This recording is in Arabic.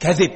كذب.